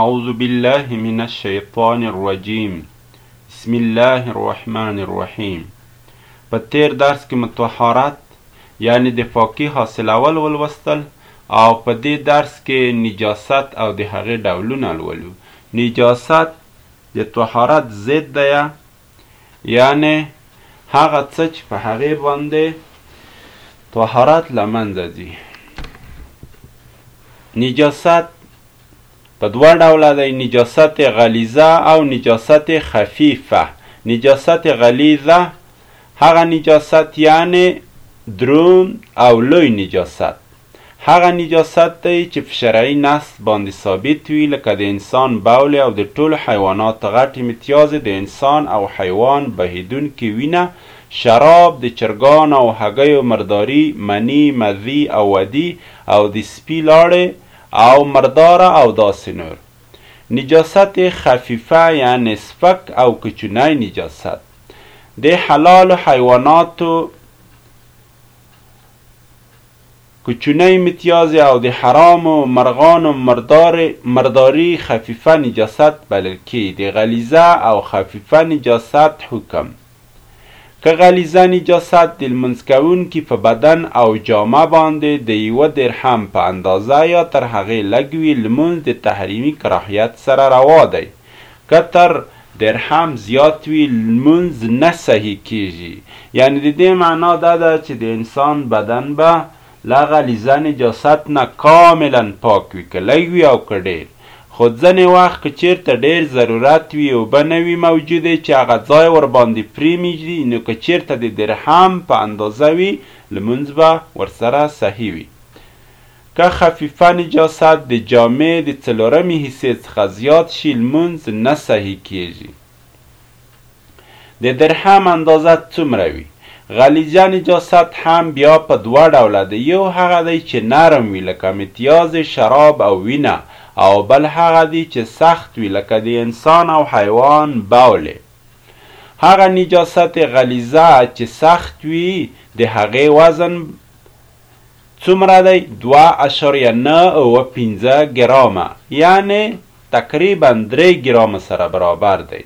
اعوذ بالله من الشیطان الرجیم بسم الله الرحمن الرحیم په تیر درس کې متحارت یعنی د پاکی حاصلول ولوستل او په دې درس کې نجاست او د هغې ډولونه لولو نجاست د طهارت ضد دی یعنې هغه څه چې په هغې باندې طهارت له منځه ځي نجاست په دوه ډوله دی نجاست غلیظه او نجاست خفیفه نجاست غلیظه هغه نجاست یعنی درون او لوی نجاست هغه نجاست دی چې په شرعي نص باندې ثابت وي لکه د انسان بول او د ټولو حیواناتو غټې متیازې د انسان او حیوان بهېدونکې وینه، شراب، د چرګانو او هګیو مرداري، مني، مذي او ودي او د سپي لاړې او مرداره او داسې نور. نجاست خفیفه یعنې سپک او کوچنی نجاست د حلالو حیواناتو، کوچنۍ متیازې او د حرامو مرغانو مردارې، مرداري، خفیفه نجاست بلل کېږي، د غلیظه او خفیفه نجاست حکم، که غلیظه نجاست د لمونځ کوونکي په بدن او جامه باندې د یوه درهم په اندازه یا تر هغې لږ وي، لمونځ د تحریمي کراهیت سره روا دی. که تر درهم زیات وي لمونځ نه صحیح کیږي یعنی د دې معنا دا ده چې د انسان بدن به له غلیظه نجاست نه کاملا پاک وي که لږ وي او که ډیر خو ځنې وخت که چیرته ډیر ضرورت وي اوبه نه وي موجودې چې هغه ځای ورباندې پریمږدي نو که چیرته د درهم په اندازه وي لمونځ به ورسره صحیح وي که خفیفه نجاست د جامې د څلورمې حصې څخه زیات شي لمونځ نه صحیح کیږي. د درهم اندازه څومره وي؟ غلیظه نجاست هم بیا په دوه ډوله دی یو هغه دی چې نرم وي لکه متیاز، شراب او وینه او بل هغه دي چې سخت وي لکه د انسان او حیوان بول. هغه نجاست غلیظه چې سخت وي د هغې وزن. څومره دی؟ دوه اعشاریه نه اووه پنځه ګرامه یعنې تقریباً درې ګرامو سره برابر دی.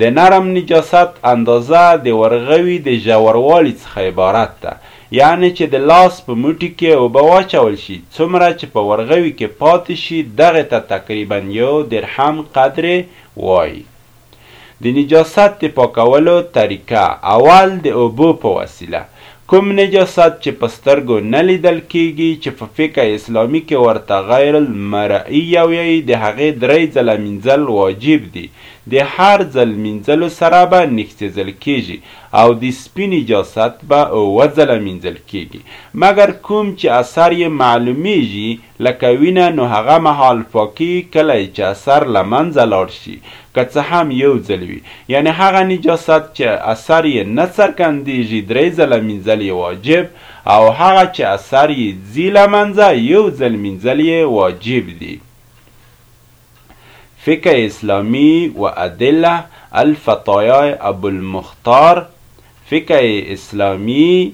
د نرم نجاست اندازه د ورغوي د ژوروالي څخه عبارت ده، یعنې چې د لاس په موټي کې اوبه واچول شي، څومره چې په ورغوي کې پاتې شي دغې ته تقریباً یو درهم قدرې وايي. د نجاست د پاکولو طریقه، اول د اوبو په وسیله، کوم نجاست چې په سترګو نه لیدل کیږي چې په فقه اسلامي کې ورته غیر المرئی وایي د هغې درې ځله مینځل واجب دي د هر ځل مینځلو سره به نښڅیځل کیږي او د سپي نجاست به اووه ځله مینځل کیږي مګر کوم چې اثر یې معلومیږي لکه وینه نو هغه مهال پاکي کله چه اثر له منځه لاړ شي که څه هم یو ځل وي یعنی هغه نجاست چه اثر یې نه څرکندیږي درې ځله مینځل یې واجب او هغه چه اثر یې ځي له منځه یو ځل مینځل یې واجب دي فقه اسلامی و ادله الفتایا ابوالمختار فقه اسلامی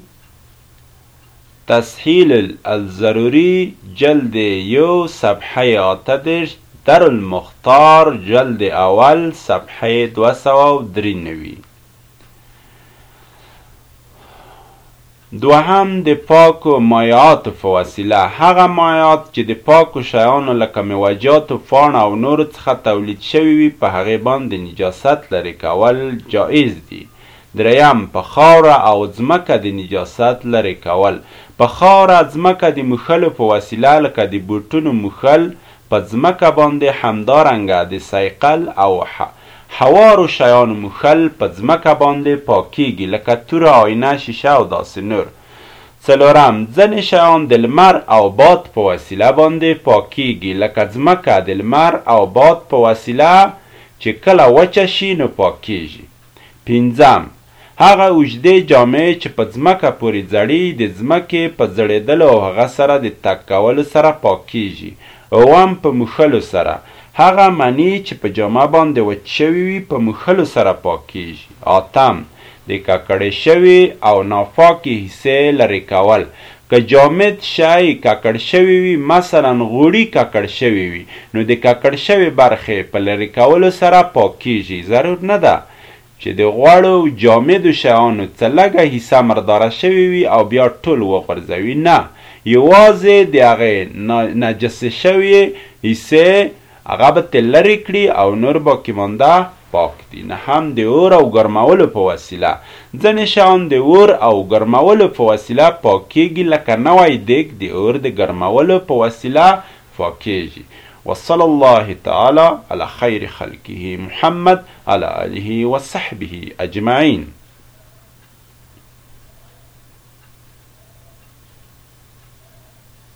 تسهیل الضروری جلد یو صفحه اته دېرش، در المختار جلد اول صفحه دوه سوه او درې نوي. دوهم د پاکو مایعاتو په وسیله هغه مایعات چې د پاکو شیانو لکه میوهجاتو پاڼه او نورو څخه تولید شوي وي په هغې باندې نجاست لرې کول جایز دي. درېیم، په خاوره او ځمکه د نجاست لرې کول، په خاوره، ځمکه د موښلو په وسیله لکه د بوټونو موښل، په ځمکه باندې همدارنګه د صیقل او هوارو شیانو موښل، په ځمکه باندې پاکېږي لکه توره، آینه، شیشه او داسې نور. څلورم، ځنې شیان د لمر او باد په وسیله باندې پاکېږي لکه ځمکه د لمر او باد په وسیله چې کله وچه شي نو پاکېږي. پنځم، هغه اوږدې جامې چې په ځمکه پورې ځړي د ځمکې په ځړېدلو او هغه سره د تګ کولو سره پاکېږي. اووم، په موښلو سره، هغه مني چې په جامه باندې وچ شوي وي په موښلو سره پاکېږي. اتم، د ککړې شوې او نافاکې حصې لرې کول، که جامد شی ککړ شوی وي مثلا غوړي ککړ شوي وي نو د ککړ شوې برخې په لرې کولو سره پاک کیږي ضرور نه ده چې د غوړو او جامدو شیانو څه لږه حصه مرداره شوې وي او بیا ټول وغورځوي نه یواځې د هغې نجسې شوې حصې هغه به ترې لرې کړي او نور باقي مانده پاک دي. نهم، د اور او ګرمولو په وسیله، ځنې شیان د اور او ګرمولو په وسیله پاکېږي لکه نوی دېګ د اور د ګرمولو په وسیله فاکېږي. وصلی الله تعالی علی خیر خلقه محمد علی آله وصحبه اجمعین.